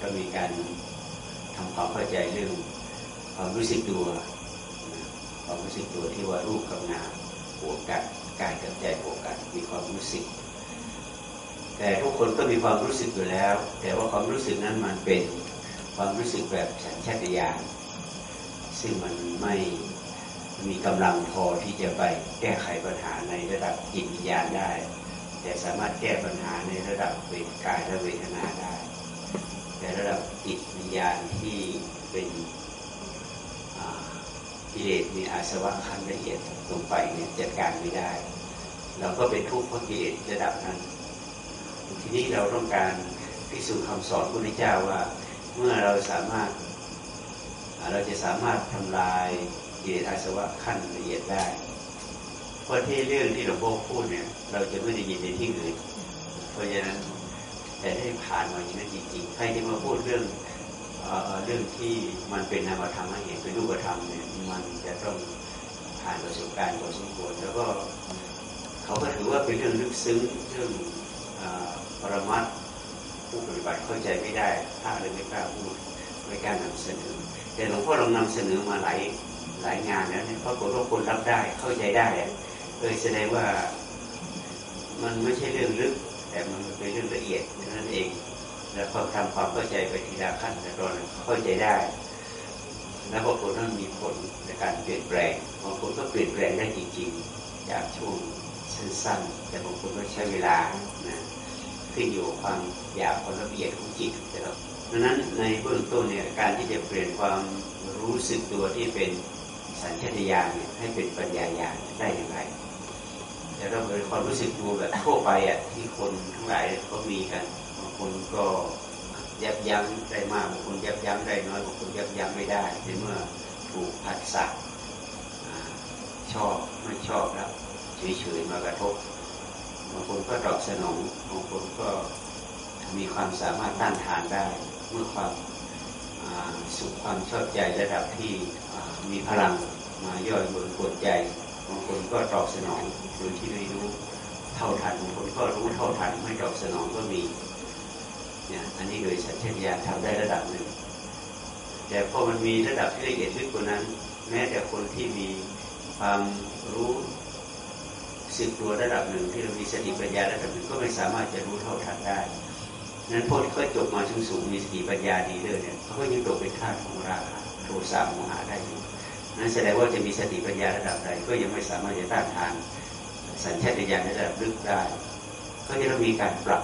ก็มีการทำความเข้าใจเรื่องความรู้สึกตัวความรู้สึกตัวที่ว่ารูปกับนามบวกกันกายกับใจบวกกันมีความรู้สึก แต่ทุกคนก็มีความรู้สึกอยู่แล้ว แต่ว่าความรู้สึกนั้นมันเป็นความรู้สึกแบบสัญชาตญาณซึ่งมันไม่มีกำลังพอที่จะไปแก้ไขปัญหาในระดับจิตวิญญาณได้ แต่สามารถแก้ปัญหาในระดับเป็นกายและเวทนาได้ ระดับจิตวิญญาณที่เป็นกิเลสมีอาสวะขั้นละเอียดลงไปเนี่ยจัดการไม่ได้ เราก็เป็นทุกข์เพราะกิเลสระดับนั้น ทีนี้เราต้องการพิสูจน์คำสอนพระพุทธเจ้าว่า เมื่อเราสามารถเราจะสามารถทำลายกิเลสอาสวะขั้นละเอียดได้ เพราะที่เรื่องที่หลวงพ่อพูดเนี่ย เราจะไม่ได้ยินในที่อื่นเพราะฉะนั้น แต่ได้ผ่านมาอย่างนั้นจริงๆใครที่มาพูดเรื่องเรื่องที่มันเป็นนามธรรมให้เห็นเป็นรูปธรรมเนี่ยมันจะต้องผ่านประสบการณ์พอสมควรแล้วก็เขาก็ถือว่าเป็นเรื่องลึกซึ้งเรื่องปรมัตผู้ปฏิบัติเข้าใจไม่ได้ถ้าเลยไม่กล้าพูดไม่กล้านำเสนอ แต่หลวงพ่อลองนำเสนอมาหลายหลายงานแล้วเนี่ยเพราะว่าคนรับได้เข้าใจได้เลยแสดงว่ามันไม่ใช่เรื่องลึก แต่มันเป็นเรื่องละเอียดนั่นเอง แล้วก็ทำความเข้าใจไปทีละขั้นแต่ตอนเข้าใจได้ แล้วบางคนนั้นมีผลในการเปลี่ยนแปลงบางคนก็เปลี่ยนแปลงได้จริงๆจากช่วงสั้นๆแต่บางคนก็ใช้เวลานะขึ้นอยู่ความอยากความละเอียดของจิตแต่ละดังนั้นในเบื้องต้นเนี่ยการที่จะเปลี่ยนความรู้สึกตัวที่เป็นสัญชาตญาณเนี่ยให้เป็นปัญญาญาณได้อย่างไร แต่เราเป็นความรู้สึกตัวแบบทั่วไปอะที่คนทั้งหลายเขามีกันบางคนก็ยับยั้งได้มากบางคนยับยั้งได้น้อยบางคนยับยั้งไม่ได้ในเมื่อถูกผัสสะชอบไม่ชอบแล้วเฉยๆมากระทบบางคนก็ตอบสนองบางคนก็มีความสามารถต้านทานได้ เมื่อความสุขความชอบใจระดับที่มีพลังมาย่อยบนกดใจ บางคนก็ตอบสนองโดยที่ไม่รู้เท่าทันบางคนก็รู้เท่าทันไม่ตอบสนองก็มีเนี่ยอันนี้โดยสัญชาตญาณทำได้ระดับหนึ่ง แต่พอมันมีระดับที่ละเอียดลึกกว่านั้น แม้แต่คนที่มีความรู้สึกตัวระดับหนึ่ง ที่เรามีสติปัญญาระดับหนึ่งก็ไม่สามารถจะรู้เท่าทันได้นั้นพวกที่เขาจบมาสูงสูงมีสติปัญญาดีเลยเนี่ยเขาก็ยังตกเป็นทาของราคะโทสะโมหะได้อยู่ นั้นแสดงว่าจะมีสติปัญญาระดับใดก็ยังไม่สามารถจะต้านทานสัญชาตญาณระดับลึกได้ ก็จะต้องมีการปรับ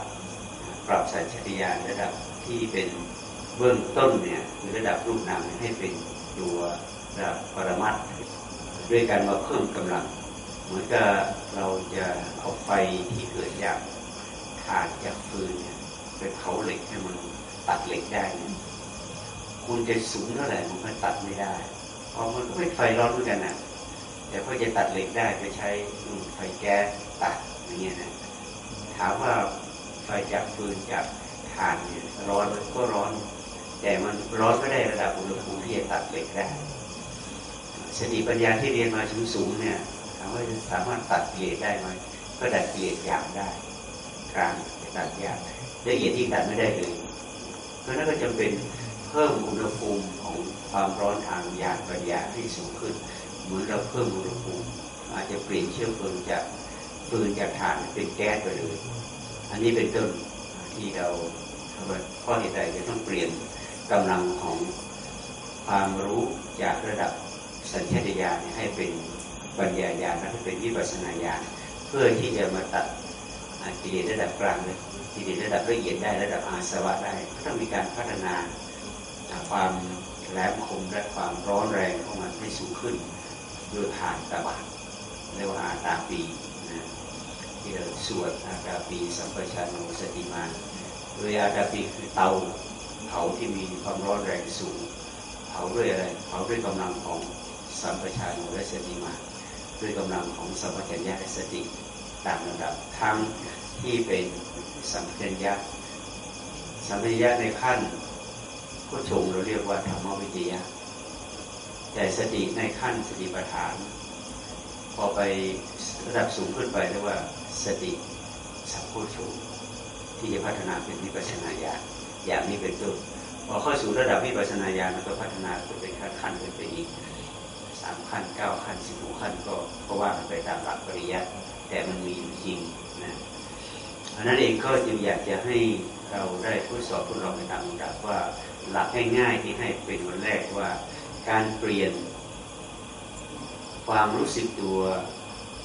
ปรับสัญชาตญาณระดับที่เป็นเบื้องต้นเนี่ยคือระดับรูปนามให้เป็นตัวระดับปรมัตด้วยการมาเพิ่มกำลัง เหมือนกับเราจะเอาไฟที่เกิดจากถ่านจากฟืนเนี่ยไปเผาเหล็กให้มันตัดเหล็กได้นี่คุณจะสูงเท่าไหร่มันก็ตัดไม่ได้ พราะมันก็เป็นไฟร้อนเหมือนกันนะแต่พอจะตัดเหล็กได้ไปใช้ไฟแก๊สตัดอย่างเงี้ยนะถามว่าไฟจากฟืนจากถ่านเนี่ยร้อนก็ร้อน แต่มันร้อนไม่ได้ระดับอุณหภูมิที่จะตัดเหล็กได้สติปัญญาที่เรียนมาสูงสูงเนี่ยถามว่าสามารถตัดเกลียดได้ไหมก็ตัดเกลียดอย่างได้กลางตัดยากละเอียดที่ตัดไม่ได้เลยเพราะนั้นก็จำเป็น เพิ่มอุณหภูมิของความร้อนทางยานปัญญาให้สูงขึ้น เหมือนเราเพิ่มอุณหภูมิอาจจะเปลี่ยนเชื้อเพลิงจากฟืนจากถ่านเป็นแก๊สไปเลย อันนี้เป็นต้นที่เราข้อเหตุใดจะต้องเปลี่ยนกำลังของความรู้จากระดับสัญชาตญาณให้เป็นปัญญาญาณและเป็นวิปัสนาญาณเพื่อที่จะมาตัดกิเลสระดับกลางเลยกิเลสระดับละเอียดได้ระดับอาสวะได้ก็ต้องมีการพัฒนา ความแหลมคมและความร้อนแรงของมันให้สูงขึ้นโดยผ่านตะบันเรียกว่าอาตาปีที่เราสวดอาตาปีสัมปชัญโนสติมาโดยอาตาปีคือเตาเผาที่มีความร้อนแรงสูงเผาด้วยอะไรเผาด้วยกำลังของสัมปชัญโนและสติมาด้วยกำลังของสัมปชัญญะและสติตามลำดับทั้งที่เป็นสัมปชัญญะสัมปชัญญะในขั้น ก็ชงเราเรียกว่าธรรมวิทยาแต่สติในขั้นสติปัฏฐาน พอไประดับสูงขึ้นไปเรียกว่าสติสัมโพชงที่จะพัฒนาเป็นวิปัสสนาญาณอย่างนี้เป็นต้นพอเข้าสู่ระดับวิปัสสนาญาณมันก็พัฒนาขึ้นเป็นขั้นขั้นขึ้นไปอีกสามขั้นเก้าขั้นสิบหกขั้นก็ก็ว่ากันไปตามหลักปริยัติแต่มันมีอยู่จริงนะอันนั้นเองก็จึงอยากจะให้ เราได้ทดสอบทดลองในตามลำดับว่าหลักง่ายๆที่ให้เป็นวันแรกว่า การเปลี่ยน ความรู้สึกตัว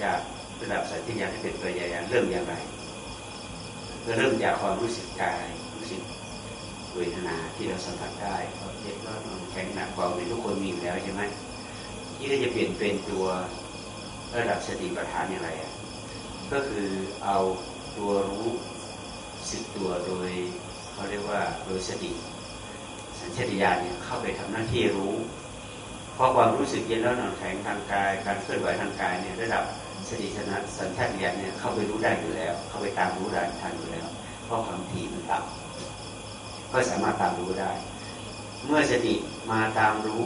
จากระดับสัญญาณให้เป็นปัญญาเริ่มอย่างไรก็เริ่มจากความรู้สึกกายรู้สึกเวทนาที่เราสัมผัสได้ควาเจ็บร้อนแข็งหนักความเป็นทุกคนมีอยู่แล้วใช่ไหมที่เราจะเปลี่ยนเป็นตัวระดับสติปัฏฐานอย่างไรก็คือเอาตัวรู้ สึกตัวโดยเขาเรียกว่าโดยสติสัญชาตญาณเนี่ยเข้าไปทำหน้าที่รู้ เพราะความรู้สึกเย็นแล้วนอนแข็งทางกาย การเคลื่อนไหวทางกายเนี่ยระดับสติสัญชาตญาณเนี่ยเข้าไปรู้ได้อยู่แล้ว เข้าไปตามรู้ได้ทันอยู่แล้ว เพราะความถี่มันต่ำก็สามารถตามรู้ได้ เมื่อสติมาตามรู้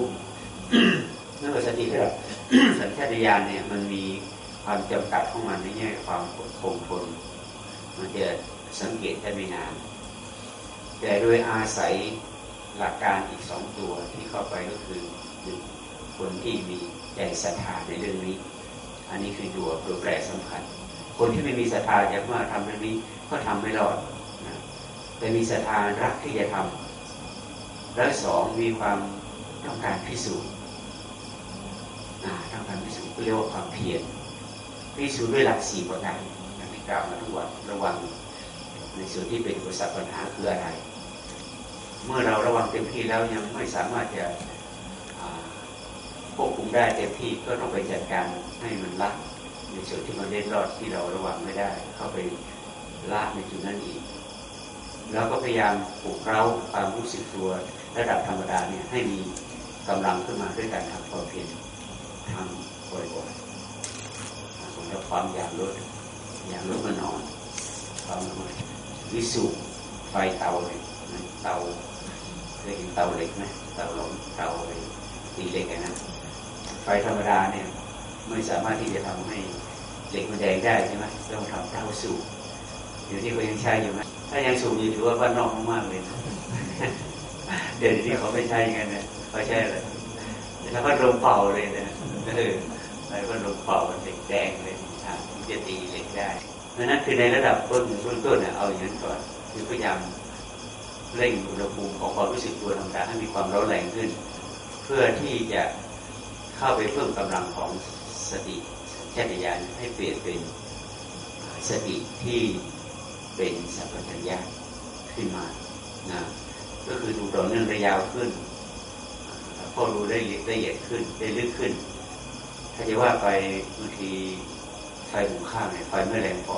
เมื่อสติระดับสัญชาตญาณเนี่ยมันมีความจำกัดของมันในแง่ความคงทนมันจะ สังเกตได้ไม่นาน แต่โดยอาศัยหลักการอีกสองตัวที่เข้าไปก็คือหนึ่งคนที่มีใจศรัทธาในเรื่องนี้ อันนี้คือตัวตัวแปรสำคัญ คนที่ไม่มีศรัทธาจะมาทำเรื่องนี้ก็ทำไม่รอดนะแต่มีศรัทธารักที่จะทำและสองมีความต้องการพิสูจน์ต้องการพิสูจน์เรียกว่าความเพียรพิสูจน์ด้วยหลักสี่ประการที่กล่าวมาทุกวันระวัง ในส่วนที่เป็นอุปสรรคปัญหาคืออะไร เมื่อเราระวังเต็มที่แล้วยังไม่สามารถจะควบคุมได้เต็มที่ก็ต้องไปจัดการให้มันละในส่วนที่มันเล่นรอดที่เราระวังไม่ได้ เข้าไปละในจุดนั้นอีก แล้วก็พยายามปลุกเร้าความรู้สึกตัวระดับธรรมดาเนี่ยให้มีกำลังขึ้นมาด้วยการทำความเพียรทำบ่อยๆผมจะความอยากลดอยากลดมันนอนความ วิสุไฟเตาเลยเตาเคยเห็นเตาเหล็กไหมเตาหลงเตาอะไรตีเหล็กนะไฟธรรมดาเนี่ยไม่สามารถที่จะทำให้เหล็กมันแดงได้ใช่ไหมต้องทำเตาสูบเดี๋ยวนี้เขายังใช้อยู่ไหมถ้ายังสูบอยู่ถือว่าบ้านนอกมากเลยเดี๋ยวนี้เขาไม่ใช้กันนะเขาใช้อะไรแล้วก็ลมเป่าเลยนะเออแล้วก็ลมเป่ามันแดงเลยจะตีเหล็กได้ เพราะนั้นคือในระดับต้นต้นต้นเนี่ยเอาอย่างนั้นก่อนคือพยายามเร่งอุณหภูมิของความรู้สึกตัวต่างๆให้มีความร้อนแรงขึ้น เพื่อที่จะเข้าไปเพิ่มกำลังของสติจักรยานให้เปลี่ยนเป็นสติที่เป็นสัมปชัญญะขึ้นมานะก็คือดูต่อเนื่องระยาวขึ้นพอรู้ได้ละเอียดขึ้นได้ลึกขึ้น ถ้าจะว่าไปบางที ไฟหุงข้าวเนี่ยไฟไม่แรงพอ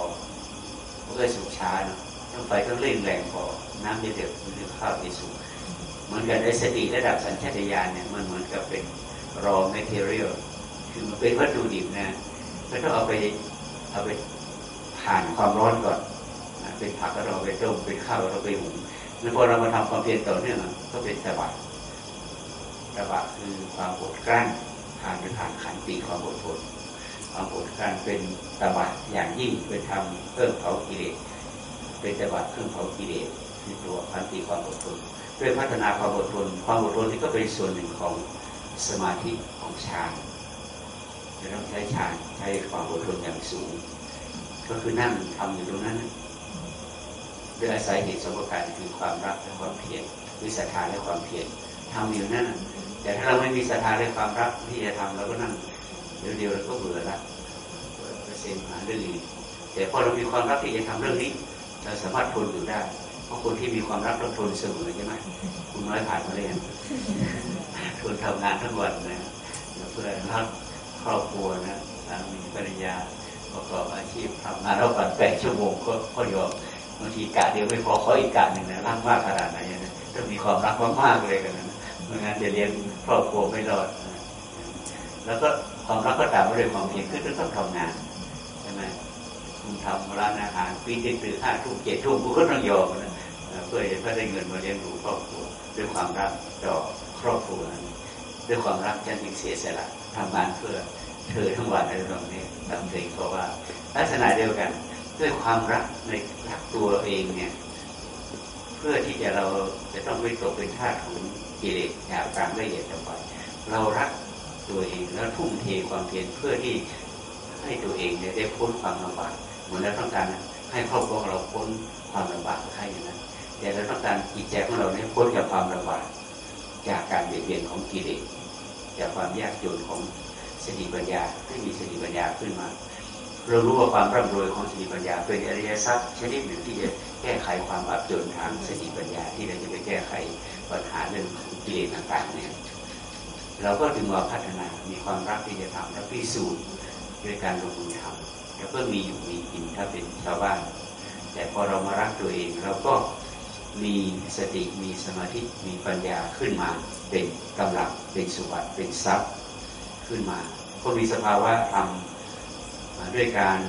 ก็เลยสุกช้าเนาะต้องไฟต้องเร่งแรงพอ น้ำจะเดือดหรือข้าวจะสุกเหมือนกันไอ้สติระดับสัญชาตญาณเนี่ยมันเหมือนกับเป็น raw material คือมันเป็นวัตถุดิบนะก็ต้องเอาไปเอาไปผ่านความร้อนก่อนเป็นผักก็เราไปต้มเป็นข้าวเราไปหุงแล้วพอเรามาทำความเพียรต่อเนื่องก็เป็นตบะตบะคือความอดกลั้นผ่านไปผ่านขันติความอดทนความอดกลั้นเป็น ตบะอย่างยิ่งเป็นทำเพิ่มเผากิเลสเป็นตบะเครื่องเผากิเลสคือตัวขันติความอดทนด้วยพัฒนาความอดทนความอดทนนี่ก็เป็นส่วนหนึ่งของสมาธิของฌานจะต้องใช้ฌานใช้ความอดทนอย่างสูง ก็คือนั่งทำอยู่ตรงนั้นด้วยอาศัยเหตุสมการคือความรักและความเพียรวิสัทธาและความเพียรทำอยู่นั่นแต่ถ้าเราไม่มีศรัทธาและความรักที่จะทำเราก็นั่งเดี๋ยวเดียวเราก็เบื่อละ เป็นต์หาเรื่องอื่นแต่พอเรามีความรักที่จะทำเรื่องนี้เราสามารถทนอยู่ได้ เพราะคนที่มีความรักต้องทนเสมอใช่ไหมคุณน้อยผ่านมาเลยทนทำงานทั้งวันนะเพื่อรักครอบครัวนะมีภรรยาประกอบอาชีพทำงานเราปันแปดชั่วโมงก็ก็ยอมบางทีกะเดียวไม่พอขออีกกะหนึ่งนะรักมากขนาดไหนนะต้องมีความรักมากๆเลยกันนะไม่งั้นจะเลี้ยงครอบครัวไม่รอด แล้วก็ความรักก็ตามมาด้วยความเพียรคือต้องทำงานใช่ไหมคุณ ทำร้านอาหารปีติตื่นห้าทุ่มเจ็ดทุ่มคุณก็ต้องยอมนะเพื่อจะเพื่อได้เงินมาเลี้ยงดูครอบครัวด้วยความรักต่อครอบครัวด้วยความรักฉันจึงเสียสละทำงานเพื่อเธอทั้งวันในตรงนี้ตามเพลงเพราะว่าลักษณะเดียวกัน ด้วยความรักในรักตัวเองเนี่ย เพื่อที่จะเราจะต้องไม่ตกเป็นทาสของกิเลสหยาบกลางละเอียดต่อไปเรารักตัวเองแล้วทุ่มเทความเพียรเพื่อที่ให้ตัวเองได้พ้นความลำบาก เหมือนเราต้องการให้ครอบครัวของเราพ้นความลำบากให้อย่างนั้นแต่เราต้องการจิตใจของเราเนี่ยพ้นจากความลำบากจากการเบียดเบียนของกิเลสจากความยากจนของสติปัญญาให้มีสติปัญญาขึ้นมา เรารู้ว่าความร่ำรวยของสติปัญญา เป็นอริยทรัพย์ชนิดหนึ่งที่จะแก้ไขความอับจนทางสติปัญญาที่เราจะไปแก้ไขปัญหาเรื่องของกิเลสต่างๆเนี่ยเราก็ถึงมาพัฒนามีความรักที่จะทำและพิสูจน์ด้วยการลงมือทำ แล้วก็มีอยู่มีกินถ้าเป็นชาวบ้าน แต่พอเรามารักตัวเองเราก็มีสติมีสมาธิมีปัญญาขึ้นมาเป็นกำลังเป็นสุวัสดิ์เป็นทรัพย์ขึ้นมา ก็มีสภาวะธรรมด้วยการ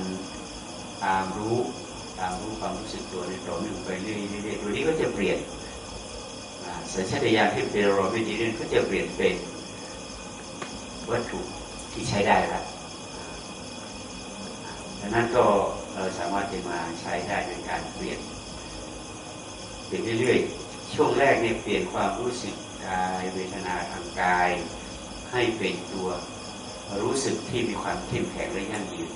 ตามรู้ตามรู้ความรู้สึกตัวในต่อเนื่องไปเรื่อยๆตัวนี้ก็จะเปลี่ยนสัญชาตญาณที่เป็นรอวิธีนี้ก็จะเปลี่ยนเป็นวัตถุที่ใช้ได้แล้ว ดังนั้นก็เราสามารถจะมาใช้ได้ในการเปลี่ยนเปลี่ยนเรื่อยๆ ช่วงแรกเนี่ยเปลี่ยนความรู้สึกกายเวทนาทางกาย ให้เป็นตัวรู้สึกที่มีความเข้มแข็งและยั่งยืน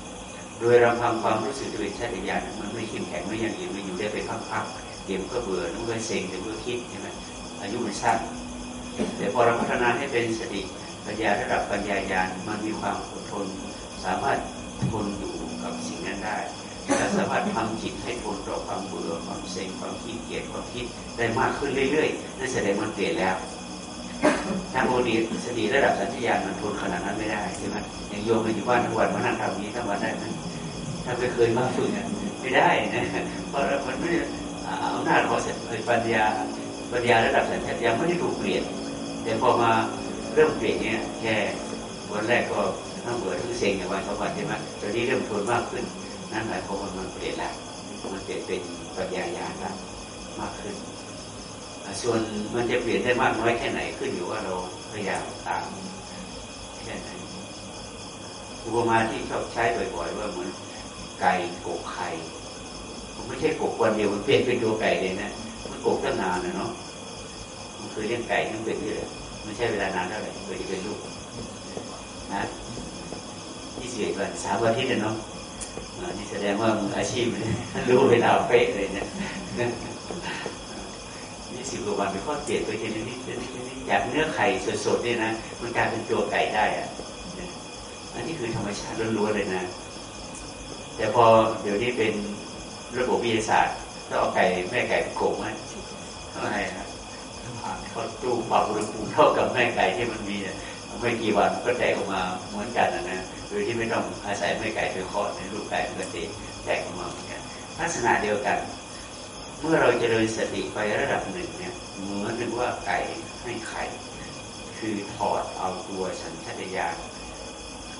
โดยเราทำความรู้สึกโดยชาติญาณมันไม่เข้มแข็งไม่ยั่งยืนไม่อยู่ได้ไปพักๆเดี๋ยวก็เบื่อนุ่งก็เซ็งเดี๋ยวก็คิดใช่ไหมอายุมันสั้นแต่พอเราพัฒนาให้เป็นสติปัญญาระดับปัญญายาณมันมีความอดทน สามารถทนอยู่ กับสิ่งนั้นได้และสามารถทำจิตให้ทนต่อความเบื่อความเซ็งความขี้เกียจความคิดได้มากขึ้นเรื่อยๆนั่นแสดงมันเปลี่ยนแล้วทางโอดีสติระดับสัญญาณมันทนขนาดนั้นไม่ได้ใช่ไหมอย่างโยมมาอยู่บ้านทั้งวันมานั่งทำนี้ทั้งวันได้ไหมถ้าไม่เคยมาฝึกไม่ได้นะเพราะมันไม่อำนาจของปัญญาปัญญาระดับสัญญาณไม่ได้ถูกเปลี่ยนแต่พอมาเริ่มเปลี่ยนเนี่ยแค่วันแรกก็ ทั้งเบื่อทั้งเซ็งอย่างวันสองวันใช่ไหมตอนนี้เริ่มทนมากขึ้น นั่นหมายความว่ามันเปลี่ยนแล้วมันเปลี่ยนเป็นปัญญาญาณแล้วมากขึ้น ส่วนมันจะเปลี่ยนได้มากน้อยแค่ไหนขึ้นอยู่ว่าเราพยายามตามแค่ไหนอุปมาที่ชอบใช้บ่อยๆว่าเหมือนไก่กกไข่ผมไม่ใช่กกวันเดียวมันเปลี่ยนเป็นตัวไก่เลยนะมันกกตั้งนานนะเนาะมันเคยเลี้ยงไก่ตั้งเป็นเยอะไม่ใช่เวลานานเท่าไหร่เคยจะเป็นลูกนะ ที่สิบวันสามวันที่เนาะนี่แสดงว่ามืออาชีพรู้เวลาเป๊ะเลยเนี่ยนี่สิบกว่าวันไปข้อเปลี่ยนไปทีนี้นิดนิดจากเนื้อไข่สดๆเนี่ยนะมันกลายเป็นตัวไก่ได้อะอันนี้คือธรรมชาติล้วนๆเลยนะ แต่พอเดี๋ยวนี้เป็นระบบวิทยาศาสตร์ต้องเอาไก่แม่ไก่โกงไหมเท่าไหร่ครับเขาตู้ปรับอุณหภูมิเท่ากับแม่ไก่ที่มันมีไม่กี่วันก็แตกออกมาเหมือนกันนะ โดยที่ไม่ต้องอาศัยแม่ไก่ไปคลอในลูกไก่มันก็แตกออกมาเหมือนกันลักษณะเดียวกัน เมื่อเราจเจริญสติไประดับหนึ่งเนี่ยเหมือนกับว่าไก่ให้ไข่คือถอดเอาตัวสัญชาตญาณ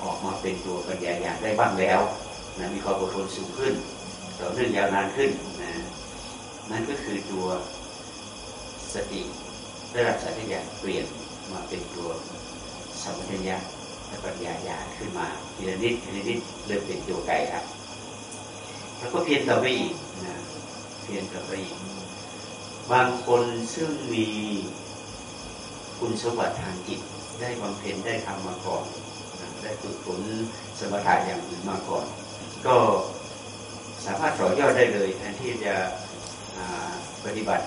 ออกมาเป็นตัวปัญญาญาณได้บ้างแล้วนะมีความอดทนสูงขึ้นต่อเนื่องยาวนานขึ้นนะนั่นก็คือตัวสติระดับสัญญาณเปลี่ยนมาเป็นตัวสัมปชัญญะ และปัญญาญาขึ้นมาทีละนิดทีละนิดเริ่มเป็นตัวไก่ครับแล้วก็เพียรต่อไปอีกนะเพียรต่อไปอีก บางคนซึ่งมีคุณสมบัติทางจิต ได้บำเพ็ญได้ทำมาก่อนได้ฝึกฝนสมถะอย่างอื่นมาก่อน ก็สามารถต่อยอดได้เลยแทนที่จะปฏิบัติ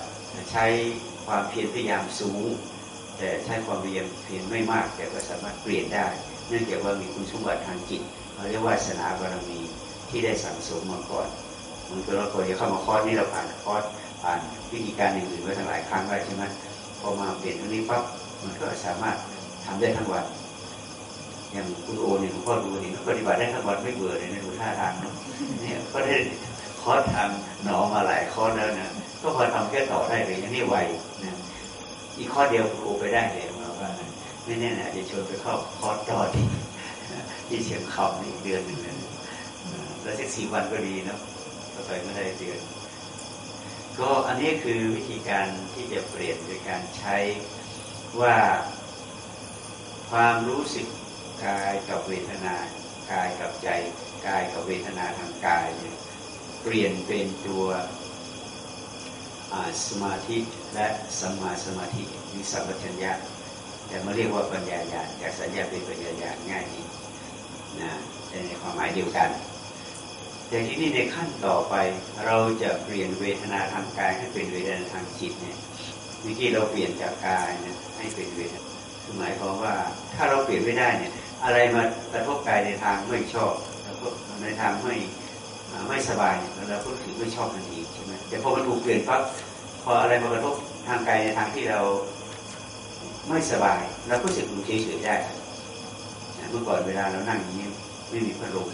ใช้ความเพียรพยายามสูง แต่ใช้ความเพียรเพียรไม่มาก แต่ก็สามารถเปลี่ยนได้ เนื่องจากว่ามีคุณสมบัติทางจิตเขาเรียกว่าสนาบารมีที่ได้สั่งสมมาก่อนมันคือเราควรจะเข้ามาคอร์สนี่เราผ่านคอร์สผ่านวิธีการอื่นๆไว้ทั้งหลายครั้งแล้วใช่ไหมพอมาเปลี่ยนตรงนี้ปั๊บมันก็สามารถทำได้ทั้งวันอย่างคุณโอเนี่ยหลวงพ่อดูเห็นปฏิบัติได้ทั้งวันไม่เบื่อเลยนะดูท่าทางเนี่ยก็ได้คอร์สทางหนอมาหลายคอร์สแล้วนะก็พอทำแค่ต่อได้เลยย่างนี้ไวนะอีกข้อเดียวคุณโอไปได้เลย ไม่แน่นะจะชวนไปเข้าคอร์สต่อที่ที่เชียงคำอีกเดือนหนึ่งแล้วสักสี่วันก็ดีเนาะก็ไปไม่ได้เดือน ก็อันนี้คือวิธีการที่จะเปลี่ยนโดยการใช้ว่าความรู้สึกกายกับเวทนากายกับใจกายกับเวทนาทางกายเนี่ยเปลี่ยนเป็นตัวสมาธิและสัมมาสมาธิมีสัมปชัญญะ แต่มาเรียกว่าปัญญาญาณจากสัญญาเป็นปัญญาญาณง่ายดีนะในความหมายเดียวกัน แต่ที่นี่ในขั้นต่อไปเราจะเปลี่ยนเวทนาทางกายให้เป็นเวทนาทางจิตเนี่ยเมื่อกี้เราเปลี่ยนจากกายนะให้เป็นเวทนาคือหมายความว่าถ้าเราเปลี่ยนไม่ได้เนี่ย อะไรมากระทบกายในทางไม่ชอบแล้วก็ในทางไม่ไม่สบายเราก็ถือไม่ชอบทันทีใช่ไหมแต่พอมันถูกเปลี่ยนปั๊บพออะไรมากระทบทางกายในทางที่เรา ไม่สบายเราก็รู้สึกเฉยๆได้เมื่อก่อนเวลาเรานั่งอย่างนี้ไม่มีพัดลม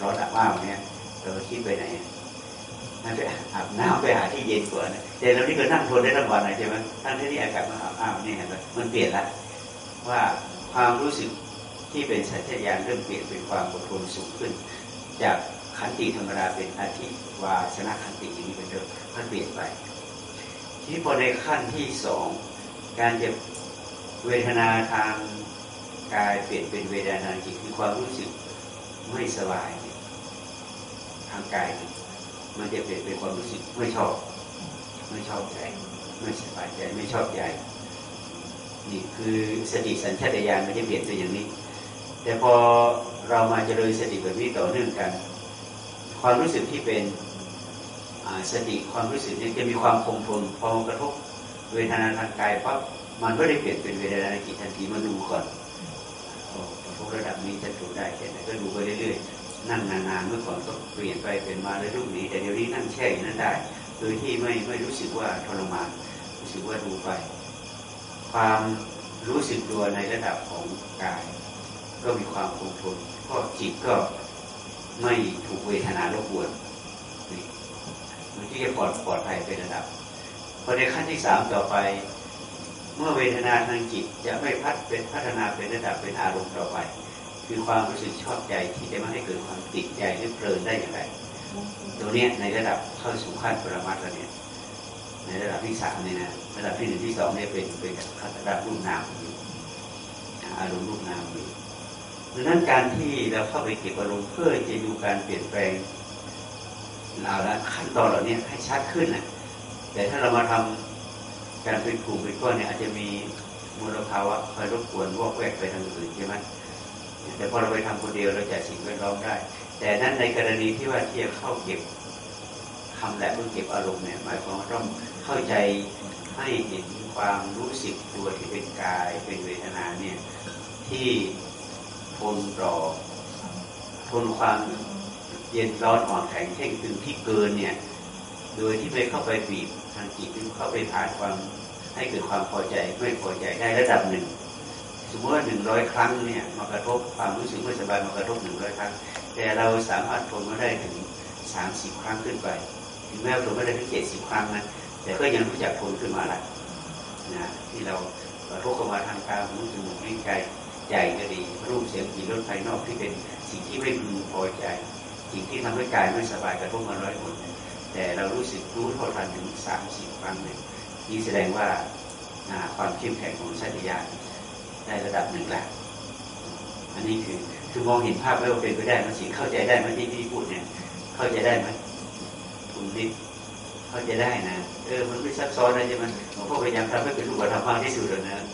ร้อนอับอ้าวเนี่ยเราคิดไปไหนไปอาบน้ำไปหาที่เย็นกว่านะแต่เรานี่ก็นั่งทนได้ทั้งวันนะใช่ไหมทั้งที่อากาศมันอับอ้าวนี่เห็นไหมมันเปลี่ยนละว่าความรู้สึกที่เป็นสัญชาตญาณเริ่มเปลี่ยนเป็นความอดทนสูงขึ้น จากขันติธรรมดาเป็นอาทิวาชนะขันติอย่างนี้เป็นเดิมมันเปลี่ยนไป ที่พอในขั้นที่สองการจะ เวทนาทางกายเปลี่ยนเป็นเวทนาจิตคือความรู้สึกไม่สบายทางกายมันจะเปลี่ยนเป็นความรู้สึกไม่ชอบ ไม่ชอบใจไม่สบายใจไม่ชอบใจนี่คือสติสัญชาตญาณมันจะเปลี่ยนไปอย่างนี้ แต่พอเรามาเจริญสติแบบนี้ต่อเนื่องกัน ความรู้สึกที่เป็นสติความรู้สึกนี้จะมีความคงทนพอกระทบเวทนาทางกายปั๊บ มันก็ได้เปลี่ยนเป็นเวทนาจิตทันทีมาดูก่อนพวกระดับนี้จะถูได้แค่ไหนก็ดูไปเรื่อยๆ นั่งนานๆเมื่อก่อนก็เปลี่ยนไปเป็นมาเลยรูปนี้ แต่เดี๋ยวนี้นั่งแช่อยู่นั่นได้ โดยที่ไม่ไม่รู้สึกว่าทรมานรู้สึกว่าดูไป ความรู้สึกตัวในระดับของกาย ก็มีความคงทนก็จิตก็ไม่ถูกเวทนารบกวนมันที่จะปลอดปลอดภัยเป็นระดับพอในขั้นที่สามต่อไป เมื่อเวทนาทางจิตจะไม่พัดเป็นพัฒนาเป็นระดับเป็นอารมณ์ต่อไป คือความรู้สึกชอบใจที่จะไม่ให้เกิดความติดใจหรือเพลินได้อย่างไรตัวนี้ในระดับเข้าสู่ขั้นปรมัตถ์แล้วเนี่ยในระดับที่สามเนี่ยนะระดับที่หนึ่งที่สองเนี่ยเป็นเป็นระดับรูปนามอยู่อารมณ์รูปนามอยู่ดังนั้นการที่เราเข้าไปเก็บอารมณ์เพื่อจะดูการเปลี่ยนแปลงเราละขั้นตอนเหล่านี้ให้ชัดขึ้นนะแต่ถ้าเรามาทำ การเป็นกลุ่มเป็นก้อนเนี่ยอาจจะมีมลภาวะคอยรบกวนวอกแวกไปทางอื่นใช่ไหมแต่พอเราไปทำคนเดียวเราจะสิ่งแวดล้อมได้ แต่นั้นในกรณีที่ว่าที่จะเข้าเก็บทำและเมื่อเก็บอารมณ์เนี่ยหมายความว่าต้องเข้าใจให้เห็นความรู้สึกตัวที่เป็นกายเป็นเวทนาเนี่ยที่ทนต่อทนความเย็นร้อนอ่อนแข็งเท่งตึงที่เกินเนี่ย โดยที่ไม่เข้าไปบีบ ทางจิตเข้าไปผ่านความให้เกิดความพอใจไม่พอใจได้ระดับหนึ่ง สมมติว่าหนึ่งร้อยครั้งเนี่ยมากระทบความรู้สึกไม่สบายมากระทบหนึ่งร้อยครั้ง แต่เราสามารถทนมาได้ถึงสามสิบครั้งขึ้นไปถึงแม้ทนไม่ได้ถึงเจ็ดสิบครั้งนะแต่ก็ยังรู้จักทนขึ้นมาละนะที่เรากระทบเข้ามาทางตาหูจมูกลิ้นกายใจก็ดีรูปเสียงกลิ่นรสภายนอกที่เป็นสิ่งที่ไม่พึงพอใจ สิ่งที่ทำให้กายไม่สบายกระทบมาร้อยคน แต่เรารู้สึกรู้เท่าทันถึงสามสี่ครั้งเนี่ยนี่แสดงว่าความเข้มแข็งของสัตยานได้ระดับหนึ่งแล้วอันนี้คือคือมองเห็นภาพแล้วเป็นไปได้มันสิเข้าใจได้ไหมที่พี่พูดเนี่ย เข้าใจได้ไหมคุณนิดเข้าใจได้นะเออมันไม่ซับซ้อนนะใช่ไหมหลวงพ่อพยายามทำให้เป็นรูปธรรมมากที่สุดเลยนะ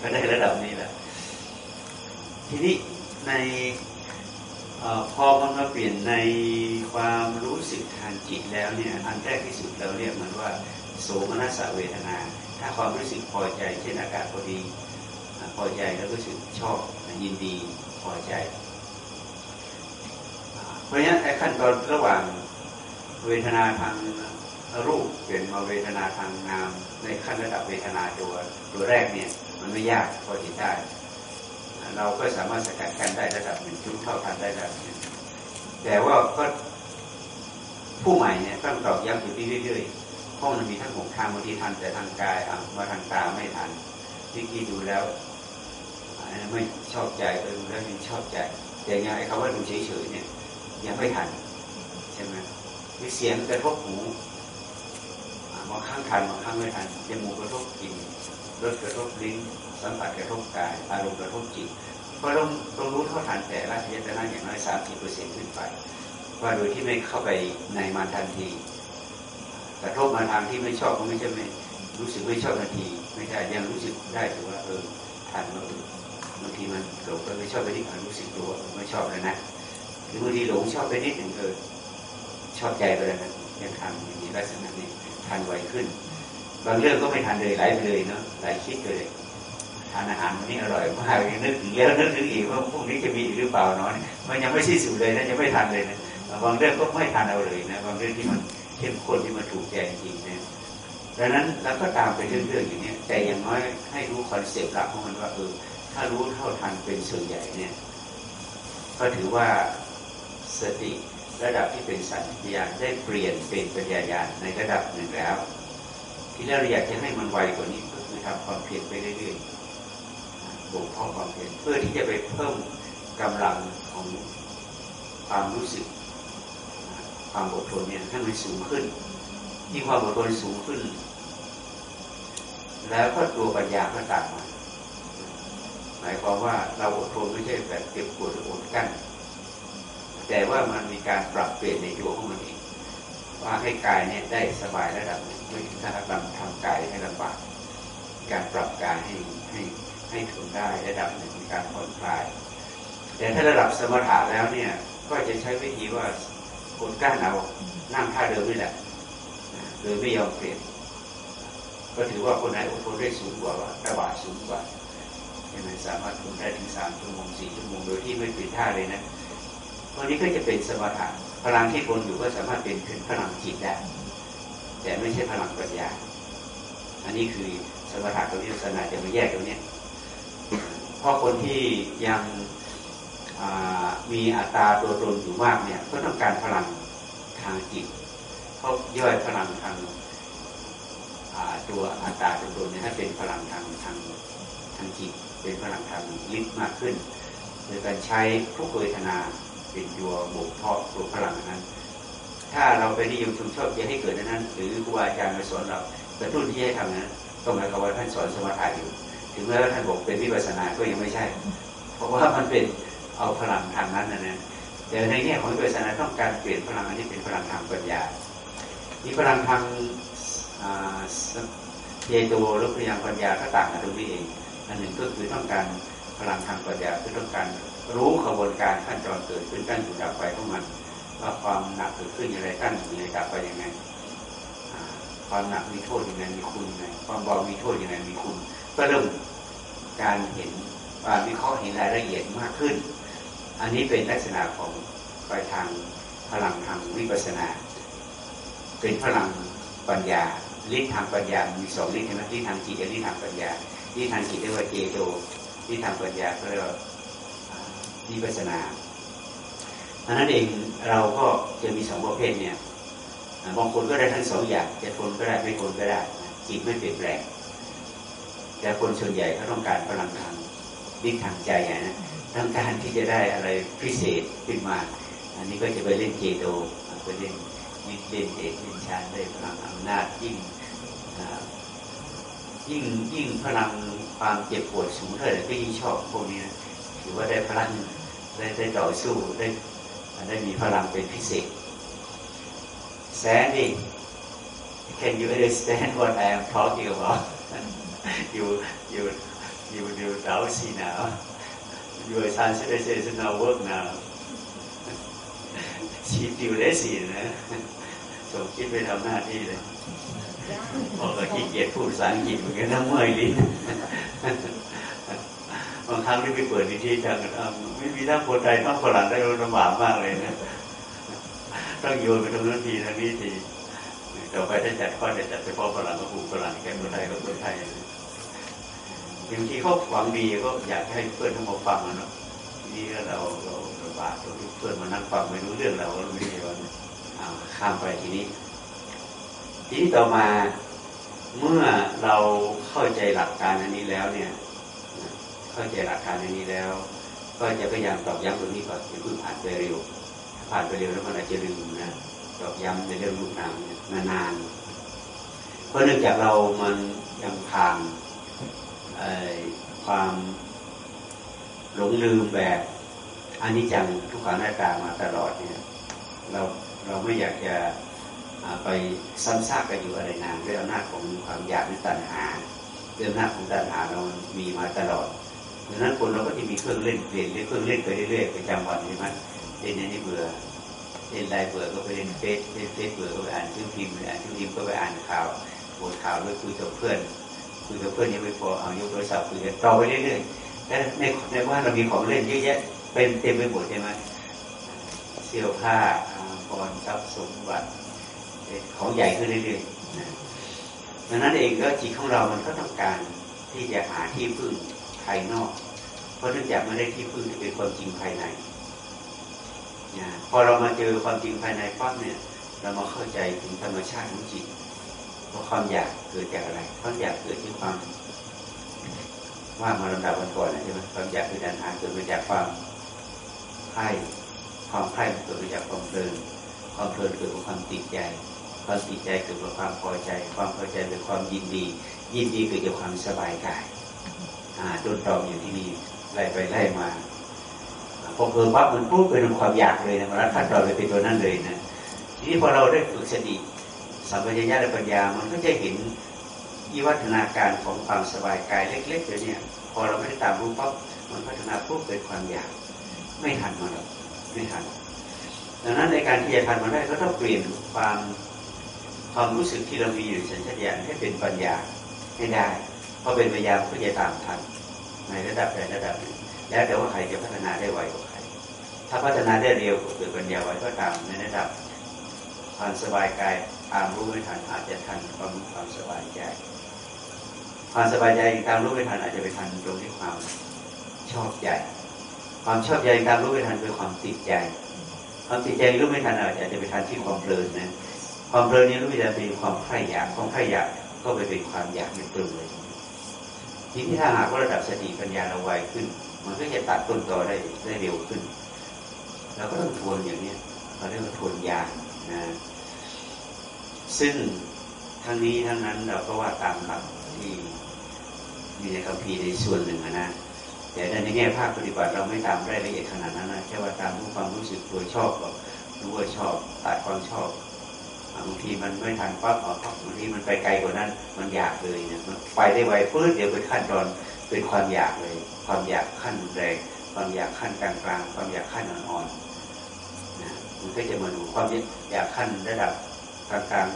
ก็ได้ระดับนี้แหละทีนี้ใน พอมันมาเปลี่ยนในความรู้สึกทางจิตแล้วเนี่ยอันแรกที่สุดเราเรียกมันว่าโสมนัสเวทนา ถ้าความรู้สึกพอใจ เช่นอากาศพอดี พอใจแล้วรู้สึกชอบยินดีพอใจ เพราะฉะนั้นขั้นตอนระหว่างเวทนาทางรูปเปลี่ยนมาเวทนาทางนามในขั้นระดับเวทนาตัวตัวแรกเนี่ยมันไม่ยากพอที่ได้ เราก็สามารถสกัดกันได้ระดับหนึ่งชุดเท่าทันได้ระดับหนึ่งแต่ว่าก็ผู้ใหม่เนี่ยต้องตอกย้ำอยู่เรื่อยๆเพราะมันมีทั้งหกทางบางทีทันแต่ทางกายอะมาทางตาไม่ทันที่กี้ดูแล้วไม่ชอบใจไปดูแล้วยังชอบใจ แต่ยังไงคำว่าดูเฉยๆเนี่ยยังไม่ทันใช่ไหมมีเสียงกระทบหูบางครั้งทันบางครั้งไม่ทันจมูกกระทบกลิ่นรสกระทบลิ้น สัมผัสกระทบกายอารมณ์กระทบจิตเพราะต้องต้องรู้เท่าทันแต่ละยตนะอย่างน้อยสามสิบเปอร์เซ็นต์ขึ้นไป ว่าโดยที่ไม่เข้าไปในมันทันทีกระทบมาทางที่ไม่ชอบก็ไม่ใช่ไม่รู้สึกไม่ชอบทันที ไม่ใช่ยังรู้สึกได้ถือว่าเออทันว่าบางทีมันหลงไปไม่ชอบไปนิดหน่อยรู้สึกตัวไม่ชอบเลยนะหรือบางทีหลงชอบไปนิดหนึ่งเออชอบใจไปแล้วนะยังทันมีลักษณะนี้ทันไวขึ้น บางเรื่องก็ไม่ทันเลยไหลไปเลยเนาะไหลคิดไปเลย ทานอาหารวันนี้อร่อยมากนึกถึงแล้วนึกถึงอีกว่าพรุ่งนี้จะมีอีกหรือเปล่าเนาะมันยังไม่สิ้นสุดเลยนะยังไม่ทันเลยนะบางเรื่องก็ไม่ทันเอาเลยนะบางเรื่องที่มันเข้มข้นที่มันถูกใจจริงนะดังนั้นเราก็ตามไปเรื่อยๆอย่างนี้แต่อย่างน้อยให้รู้คอนเซปต์หลักของมันว่าเออถ้ารู้เท่าทันเป็นส่วนใหญ่เนี่ย ก็ถือว่าสติระดับที่เป็นสัญญาณได้เปลี่ยนเป็นปัญญาญาณในระดับหนึ่งแล้ว ที่เราอยากจะให้มันไวกว่านี้ก็คือทำความเพียรไปเรื่อยๆ บ่มเพาะความเพียรเพื่อที่จะไปเพิ่มกำลังของความรู้สึก ความอดทนเนี่ยให้มันสูงขึ้นที่ความอดทนสูงขึ้น แล้วก็ตัวปัญญาก็ตามมาหมายความว่าเราอดทนไม่ใช่แบบเก็บปวดอดกั้นแต่ว่ามันมีการปรับเปลี่ยนในตัวของมันเองว่าให้กายเนี่ยได้สบายระดับหนึ่งไม่ถ้าเราทำกายให้ลำบากการปรับกายให้ให้ ให้ทนได้ระดับหนึ่งมีการผ่อนคลาย แต่ถ้าระดับสมถะแล้วเนี่ยก็จะใช้วิธีว่าคนกล้าเอานั่งท่าเดิมนี่แหละโดยไม่ยอมเปลี่ยน ก็ถือว่าคนไหนอดทนได้สูงกว่าระบาดสูงกว่าใช่ไหมสามารถทนได้ถึงสามชั่วโมงสี่ชั่วโมงโดยที่ไม่เปลี่ยนท่าเลยนะวันนี้ก็จะเป็นสมถะพลังที่คนอยู่ก็สามารถเป็นเป็นพลังจิตได้แต่ไม่ใช่พลังปัญญา อันนี้คือสมถะกับวิปัสสนาจะมาแยกตรงนี้ เพราะคนที่ยังมีอัตราตัวตนอยู่มากเนี่ยก็ต้องการพลังทางจิตเขาย่อยพลังทางตัวอัตราตัวตนเนี่ยให้เป็นพลังทางทางทางจิต เป็นพลังทางฤทธิ์มากขึ้น โดยการใช้ทุกเวทนาเป็นตัวบ่มเพาะตัวพลังนั้น ถ้าเราไปนิยมชมชอบจะให้เกิดนั้น หรือครูอาจารย์มาสอนเรากระตุ้นที่ให้ทำนั้นก็หมายความว่าท่านสอนสมถะอยู่ ถึงแม้ว่าท่านบอกเป็นวิปัสสนาก็ยังไม่ใช่ เพราะว่ามันเป็นเอาพลังทางนั้นนะนะแต่ในแง่ของวิปัสสนาต้องการเปลี่ยนพลังอันนี้เป็นพลังทางปัญญามีพลังทางเจโตหรือพลังปัญญาก็ต่างกันตรงนี้เอง อันหนึ่งก็คือต้องการพลังทางปัญญาคือต้องการรู้ขบวนการขั้นตอนเกิดขึ้นตั้งอยู่ดับไปของมันว่าความหนักเกิดขึ้นอย่างไรตั้งอยู่อย่างไรดับไปยังไง ความหนักมีโทษยังไงมีคุณยังไงความเบามีโทษยังไงมีคุณ ก็เริ่มการเห็นการวิเคราะห์เห็นรายละเอียดมากขึ้น อันนี้เป็นลักษณะของไปทางพลังทางวิปัสสนา เป็นพลังปัญญาฤทธิ์ทางปัญญา มีสองฤทธิ์ใช่ไหมฤทธิ์ทางจิตและฤทธิ์ทางปัญญาฤทธิ์ทางจิตเรียกว่าเจโตฤทธิ์ทางปัญญาเรียกว่าวิปัสนาอันนั้นเองเราก็จะมีสองประเภทเนี่ย บางคนก็ได้ทั้งสองอย่างจะทนก็ได้ไม่ทนก็ได้จิตไม่เปลี่ยนแปลงแต่คนส่วนใหญ่เขาต้องการพลังทางดิ้นทางใจนะต้องการที่จะได้อะไรพิเศษขึ้นมา อันนี้ก็จะไปเล่นเจโตไปเล่นยิงเล่นเอกเล่นชานได้พลังอำนาจยิ่งยิ่งยิ่งพลังความเจ็บปวดสูงเท่าไหร่ก็ยิ่งชอบพวกนี้ถือว่าได้พลังได้ได้ต่อสู้ได้ได้มีพลังเป็นพิเศษ Sandy can you understand what I am talking about you you you you drowsy now your translation now work now she feel lazy นะส่งคิดไปทำหน้าที่เลยพอก็ขี้เกียจพูดภาษาอังกฤษเหมือนกันนะเมื่อยลิ้นบางครั้งที่ไปเปิดวิธีจังไม่มีทั้งคนไทยทั้งฝรั่งได้ลำบากมากเลยนะ ต้องโยนไปตรงนั้นทีทางนี้ทีต่อไปถ้าจัดข้อจะจัดเฉพาะฝรั่งก็ผูกฝรั่งแก่คนไทยก็คนไทยบางทีเขาหวังดีก็อยากให้เพื่อนทั้งหมดฟังนะเนาะทีนี้เราเราลำบากเพื่อนมานั่งฟังไม่รู้เรื่องเราก็รู้ดีว่าข้ามไปทีนี้ ทีนี้ต่อมาเมื่อเราเข้าใจหลักการอันนี้แล้วเนี่ย เข้าใจหลักการอันนี้แล้ว ก็จะพยายามตอบย้ำตรงนี้ก่อนอย่าเพิ่งผ่านไปเร็ว ผ่านไปเร็วแล้วมันอาจจะลืมนะตอกย้ำในเรื่องรูปนามนานๆเพราะเนื่องจากเรามันยังผ่านความหลงลืมแบบอันนี้จังทุกขาหน้าตามาตลอดเนี่ยเราเราไม่อยากจะไปซ้ำซากกันอยู่อะไรนานด้วยอำนาจของความอยากในตัณหาด้วยอำนาจของตัณหาเรามีมาตลอดดังนั้นคนเราก็จะมีเครื่องเล่นเปลี่ยนเครื่องเล่นไปเรื่อยๆประจำวันใช่ไหม เล่นนี้เบื่อเล่นไลน์เบื่อก็ไปเล่นเฟซเล่นเฟซเบื่อก็ไปอ่านชื่อพิมพ์อ่านชื่อพิมพ์ก็ไปอ่านข่าวโพสข่าวด้วยคุยกับเพื่อน คุยกับเพื่อนยังไม่พอเอายกโทรศัพท์คุยกันต่อไปเรื่อยๆแล้วในในว่าเรามีของเล่นเยอะแยะเป็นเต็มไปหมดใช่ไหมเสื้อผ้าพรทรัพย์สมบัติของใหญ่ขึ้นเรื่อยๆดังนั้นเองก็จิตของเรามันก็ต้องการที่จะหาที่พึ่งภายนอก เพราะเนื่องจากไม่ได้ที่พึ่งที่เป็นความจริงภายใน พอเรามาเจอความจริงภายในปั๊บเนี่ย เรามาเข้าใจถึงธรรมชาติของจิตว่าความอยากเกิดจากอะไรความอยากเกิดที่ความว่ามาลำดับวันก่อนนะใช่ไหมความอยากคือดันหาเกิดมาจากความใคร่ความใคร่เกิดมาจากความเพลินความเพลินเกิดจากความติดใจ ความติดใจเกิดจากความพอใจ ความพอใจเกิดความยินดี ยินดีเกิดจากความสบายกายอ่าต้นตอมอยู่ที่นี่ไล่ไปไล่มา พอเพลินปั๊บมันปุ๊บเป็นความอยากเลยนะมันรัดขั้นตอนเลยเป็นตัวนั้นเลยนะทีนี้พอเราได้ฝึกสติสัมปชัญญะและปัญญา มันก็จะเห็นวิวัฒนาการของความสบายกายเล็กๆเดี๋ยวนี้พอเราไม่ได้ตามรู้ปั๊บมันพัฒนาปุ๊บเป็นความอยาก ไม่ทันมาหรอกไม่ทันดังนั้นในการที่จะทันมาได้ก็ต้องเปลี่ยนความความรู้สึกที่เรามีอยู่สัญชาตญาณให้เป็นปัญญาให้ได้พอเป็นปัญญาก็จะตามทันในระดับใดระดับหนึ่ง แล้วแต่ว่าใครจะพัฒนาได้ไวกว่าใคร ถ้าพัฒนาได้เร็วก็เกิดปัญญาไวก็ตามในระดับความสบายกายตามรู้ไม่ทันอาจจะทันความความสบายใจ ความสบายใจตามรู้ไม่ทันอาจจะไปทันตรงที่ความชอบใจ ความชอบใจตามรู้ไม่ทันเป็นความติดใจ ความติดใจรู้ไม่ทันอาจจะไปทันที่ความเพลินนะความเพลินนี้รู้ไม่ทันเป็นความใคร่อยากความใคร่อยากก็ไปเป็นความอยากในตัวเลยทีนี้ถ้าหากว่าระดับสติปัญญาเราไวขึ้น มันก็จะตัดต้นตอได้ได้เร็วขึ้นเราก็ต้องทวนอย่างนี้เราเรียกว่าทวนยานะซึ่งทั้งนี้ทั้งนั้นเราก็ว่าตามหลักที่มีในคัมภีร์ในส่วนหนึ่งนะแต่ในแง่ภาคปฏิบัติเราไม่ตามรายละเอียดขนาดนั้นนะแค่ว่าตามรู้ความรู้สึกโดยชอบก็รู้ว่าชอบตัดความชอบบางทีมันไม่ทันปั๊บอ๋อบางทีมันไปไกลกว่านั้น มันอยากเลยเนี่ยมันไปได้ไวพื้นเดี๋ยวเป็นขั้นตอน เป็นความอยากเลย ความอยากขั้นแรงความอยากขั้นกลางกลางความอยากขั้นอ่อนๆนะมันก็จะมาดูความอยากขั้นระดับกลางกลาง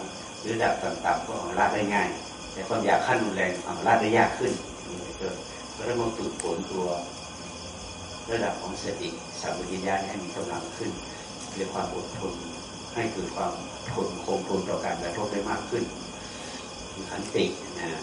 หรือระดับต่ำๆก็ละได้ง่าย แต่ความอยากขั้นรุนแรงละได้ยากขึ้นก็ต้องมฝึกฝนตัวระดับของสติสัมปชัญญะให้มีกำลังขึ้นเรียกความอดทนให้เกิดความทนคงทนต่อการกระทบได้มากขึ้นมีขันตินะ